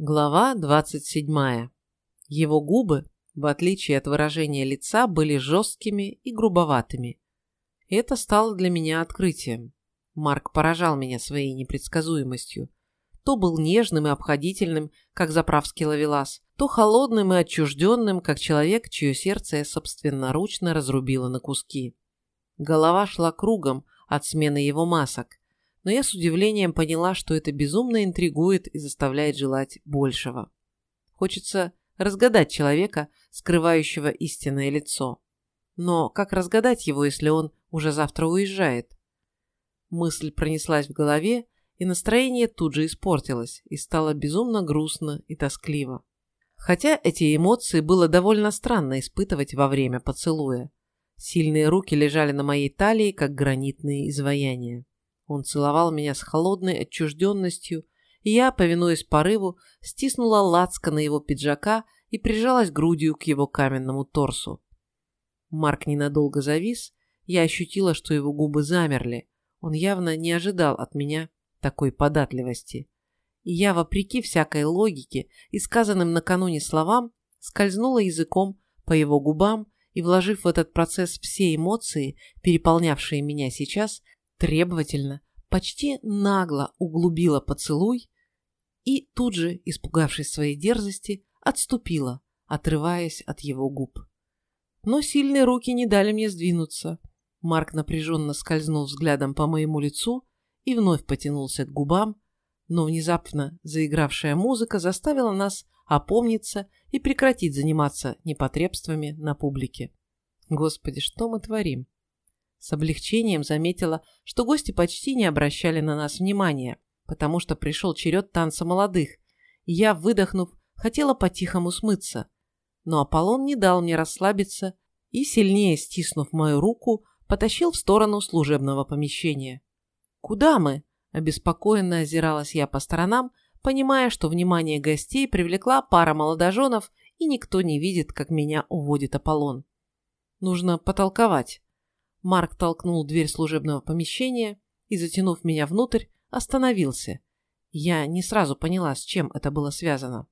Глава 27. Его губы, в отличие от выражения лица, были жесткими и грубоватыми. Это стало для меня открытием. Марк поражал меня своей непредсказуемостью. То был нежным и обходительным, как заправский ловелас, то холодным и отчужденным, как человек, чье сердце я собственноручно разрубило на куски. Голова шла кругом от смены его масок, но я с удивлением поняла, что это безумно интригует и заставляет желать большего. Хочется разгадать человека, скрывающего истинное лицо. Но как разгадать его, если он уже завтра уезжает? Мысль пронеслась в голове, и настроение тут же испортилось, и стало безумно грустно и тоскливо. Хотя эти эмоции было довольно странно испытывать во время поцелуя. Сильные руки лежали на моей талии, как гранитные изваяния. Он целовал меня с холодной отчужденностью, и я, повинуясь порыву, стиснула лацко на его пиджака и прижалась грудью к его каменному торсу. Марк ненадолго завис, я ощутила, что его губы замерли. Он явно не ожидал от меня такой податливости. И я, вопреки всякой логике и сказанным накануне словам, скользнула языком по его губам и, вложив в этот процесс все эмоции, переполнявшие меня сейчас, требовательно, почти нагло углубила поцелуй и тут же, испугавшись своей дерзости, отступила, отрываясь от его губ. Но сильные руки не дали мне сдвинуться. Марк напряженно скользнул взглядом по моему лицу и вновь потянулся к губам, но внезапно заигравшая музыка заставила нас опомниться и прекратить заниматься непотребствами на публике. Господи, что мы творим? С облегчением заметила, что гости почти не обращали на нас внимания, потому что пришел черед танца молодых, и я, выдохнув, хотела по-тихому смыться. Но Аполлон не дал мне расслабиться и, сильнее стиснув мою руку, потащил в сторону служебного помещения. «Куда мы?» – обеспокоенно озиралась я по сторонам, понимая, что внимание гостей привлекла пара молодоженов, и никто не видит, как меня уводит Аполлон. «Нужно потолковать». Марк толкнул дверь служебного помещения и, затянув меня внутрь, остановился. Я не сразу поняла, с чем это было связано.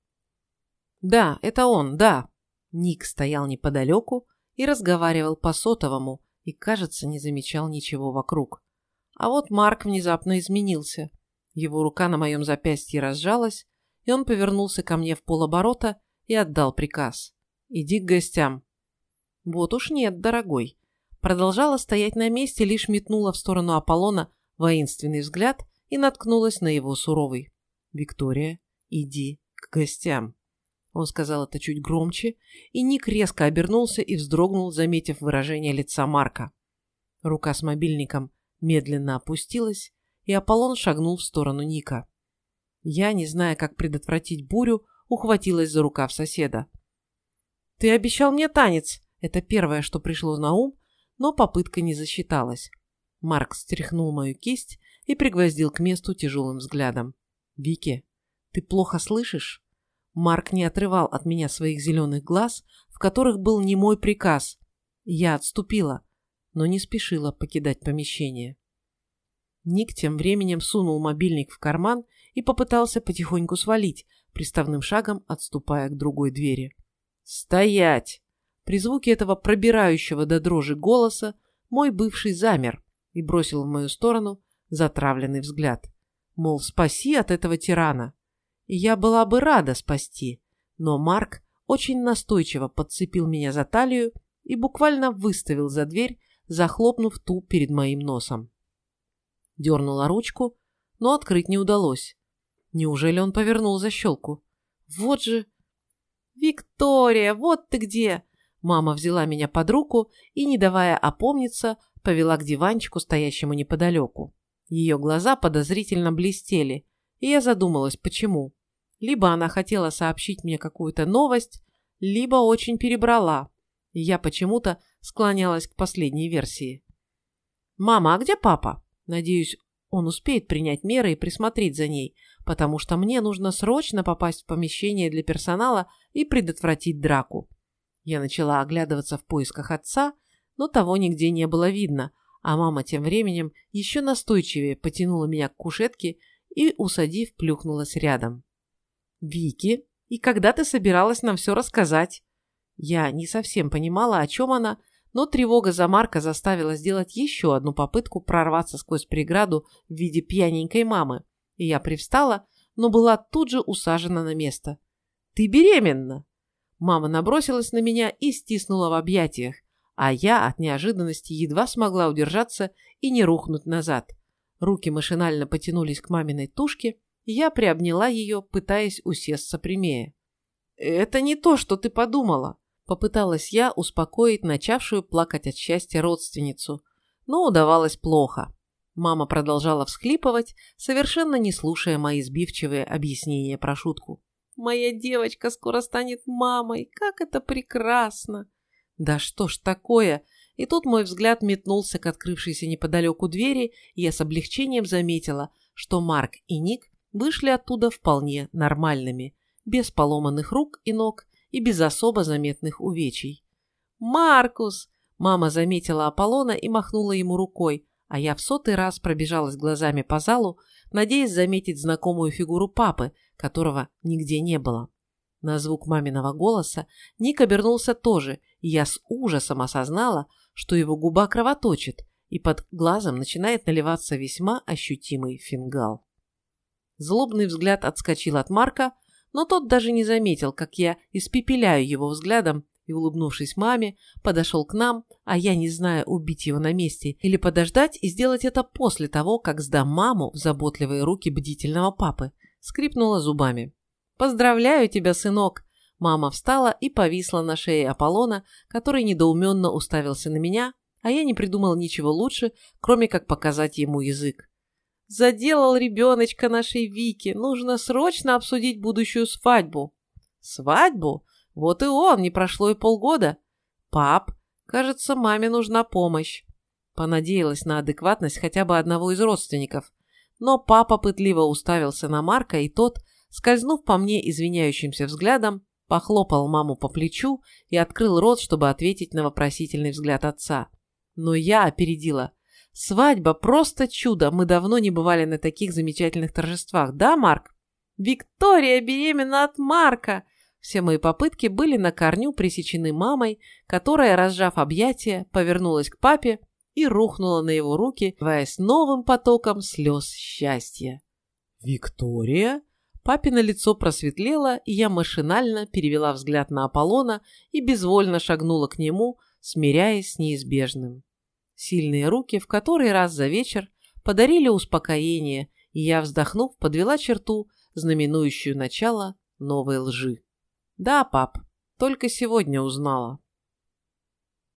«Да, это он, да». Ник стоял неподалеку и разговаривал по сотовому и, кажется, не замечал ничего вокруг. А вот Марк внезапно изменился. Его рука на моем запястье разжалась, и он повернулся ко мне в полоборота и отдал приказ. «Иди к гостям». «Вот уж нет, дорогой продолжала стоять на месте, лишь метнула в сторону Аполлона воинственный взгляд и наткнулась на его суровый. «Виктория, иди к гостям». Он сказал это чуть громче, и Ник резко обернулся и вздрогнул, заметив выражение лица Марка. Рука с мобильником медленно опустилась, и Аполлон шагнул в сторону Ника. Я, не зная, как предотвратить бурю, ухватилась за рукав соседа. «Ты обещал мне танец!» Это первое, что пришло на ум, но попытка не засчиталась. Марк стряхнул мою кисть и пригвоздил к месту тяжелым взглядом. «Вики, ты плохо слышишь?» Марк не отрывал от меня своих зеленых глаз, в которых был не мой приказ. Я отступила, но не спешила покидать помещение. Ник тем временем сунул мобильник в карман и попытался потихоньку свалить, приставным шагом отступая к другой двери. «Стоять!» При звуке этого пробирающего до дрожи голоса мой бывший замер и бросил в мою сторону затравленный взгляд. Мол, спаси от этого тирана. Я была бы рада спасти, но Марк очень настойчиво подцепил меня за талию и буквально выставил за дверь, захлопнув ту перед моим носом. Дернула ручку, но открыть не удалось. Неужели он повернул защелку? Вот же... «Виктория, вот ты где!» Мама взяла меня под руку и, не давая опомниться, повела к диванчику, стоящему неподалеку. Ее глаза подозрительно блестели, и я задумалась, почему. Либо она хотела сообщить мне какую-то новость, либо очень перебрала, я почему-то склонялась к последней версии. «Мама, а где папа?» Надеюсь, он успеет принять меры и присмотреть за ней, потому что мне нужно срочно попасть в помещение для персонала и предотвратить драку. Я начала оглядываться в поисках отца, но того нигде не было видно, а мама тем временем еще настойчивее потянула меня к кушетке и, усадив, плюхнулась рядом. Вики, и когда ты собиралась нам все рассказать? Я не совсем понимала, о чем она, но тревога за Марка заставила сделать еще одну попытку прорваться сквозь преграду в виде пьяненькой мамы, и я привстала, но была тут же усажена на место. «Ты беременна!» Мама набросилась на меня и стиснула в объятиях, а я от неожиданности едва смогла удержаться и не рухнуть назад. Руки машинально потянулись к маминой тушке, и я приобняла ее, пытаясь усесться прямее. «Это не то, что ты подумала», — попыталась я успокоить начавшую плакать от счастья родственницу, но удавалось плохо. Мама продолжала всхлипывать, совершенно не слушая мои сбивчивые объяснения про шутку. «Моя девочка скоро станет мамой! Как это прекрасно!» «Да что ж такое!» И тут мой взгляд метнулся к открывшейся неподалеку двери, и я с облегчением заметила, что Марк и Ник вышли оттуда вполне нормальными, без поломанных рук и ног и без особо заметных увечий. «Маркус!» Мама заметила Аполлона и махнула ему рукой, а я в сотый раз пробежалась глазами по залу, надеясь заметить знакомую фигуру папы, которого нигде не было. На звук маминого голоса Ник обернулся тоже, и я с ужасом осознала, что его губа кровоточит, и под глазом начинает наливаться весьма ощутимый фингал. Злобный взгляд отскочил от Марка, но тот даже не заметил, как я испепеляю его взглядом и, улыбнувшись маме, подошел к нам, а я не знаю, убить его на месте или подождать и сделать это после того, как сдам маму в заботливые руки бдительного папы, скрипнула зубами. «Поздравляю тебя, сынок!» Мама встала и повисла на шее Аполлона, который недоуменно уставился на меня, а я не придумал ничего лучше, кроме как показать ему язык. «Заделал ребеночка нашей Вики, нужно срочно обсудить будущую свадьбу». «Свадьбу? Вот и он, не прошло и полгода. Пап, кажется, маме нужна помощь. Понадеялась на адекватность хотя бы одного из родственников. Но папа пытливо уставился на Марка, и тот, скользнув по мне извиняющимся взглядом, похлопал маму по плечу и открыл рот, чтобы ответить на вопросительный взгляд отца. Но я опередила. Свадьба просто чудо. Мы давно не бывали на таких замечательных торжествах, да, Марк? Виктория беременна от Марка! Все мои попытки были на корню пресечены мамой, которая, разжав объятия, повернулась к папе и рухнула на его руки, ваясь новым потоком слез счастья. «Виктория?» Папино лицо просветлело, и я машинально перевела взгляд на Аполлона и безвольно шагнула к нему, смиряясь с неизбежным. Сильные руки в который раз за вечер подарили успокоение, и я, вздохнув, подвела черту, знаменующую начало новой лжи. Да, пап, только сегодня узнала.